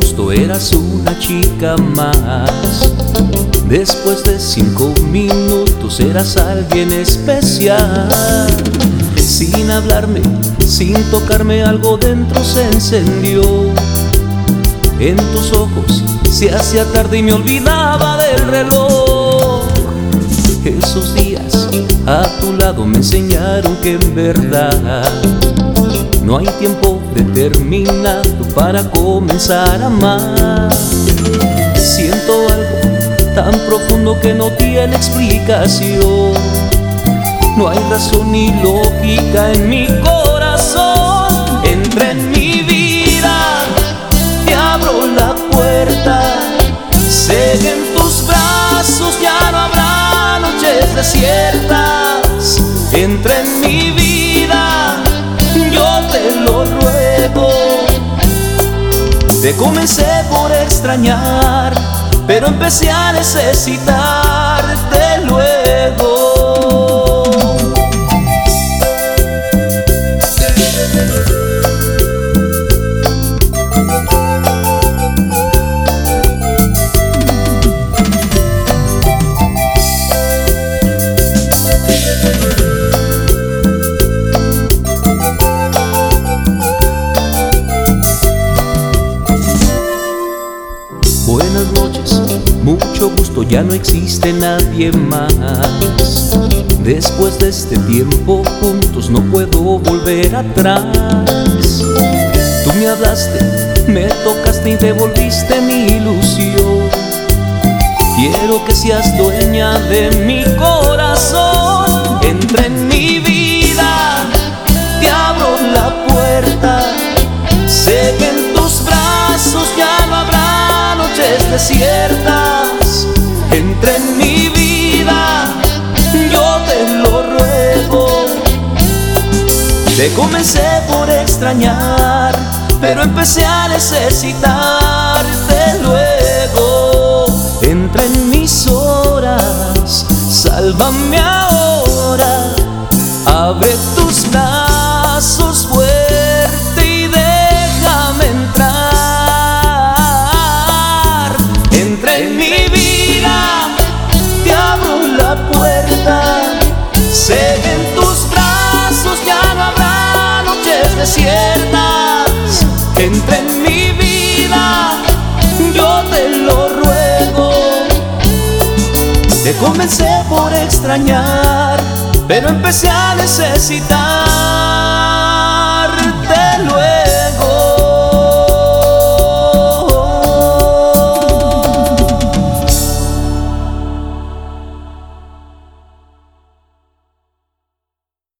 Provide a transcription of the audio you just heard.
gusto eras una chica más. Después de cinco minutos eras alguien especial. Sin hablarme, sin tocarme, algo dentro se encendió. En tus ojos se hacía tarde y me olvidaba del reloj. Esos días a tu lado me enseñaron que en verdad no hay tiempo determinado para comenzar a amar. Siento algo tan profundo que no tiene explicación. No hay razón ni lógica en mi corazón. Entra en mi vida, te abro la puerta. Sé en tus brazos ya no habrá noches desiertas. Entra en mi vida, Te comencé por extrañar, pero empecé a necesitarte ya no existe nadie más. Después de este tiempo juntos no puedo volver atrás. Tú me hablaste, me tocaste y devolviste mi ilusión. Quiero que seas dueña de mi corazón. Entra en mi vida, te abro la puerta. Sé que en tus brazos ya no habrá noches desiertas. Te comencé por extrañar, pero empecé a necesitarte luego. Entra en mis horas, sálvame ahora. Abre tus brazos Entra en mi vida, yo te lo ruego. Te comencé por extrañar, pero empecé a necesitar.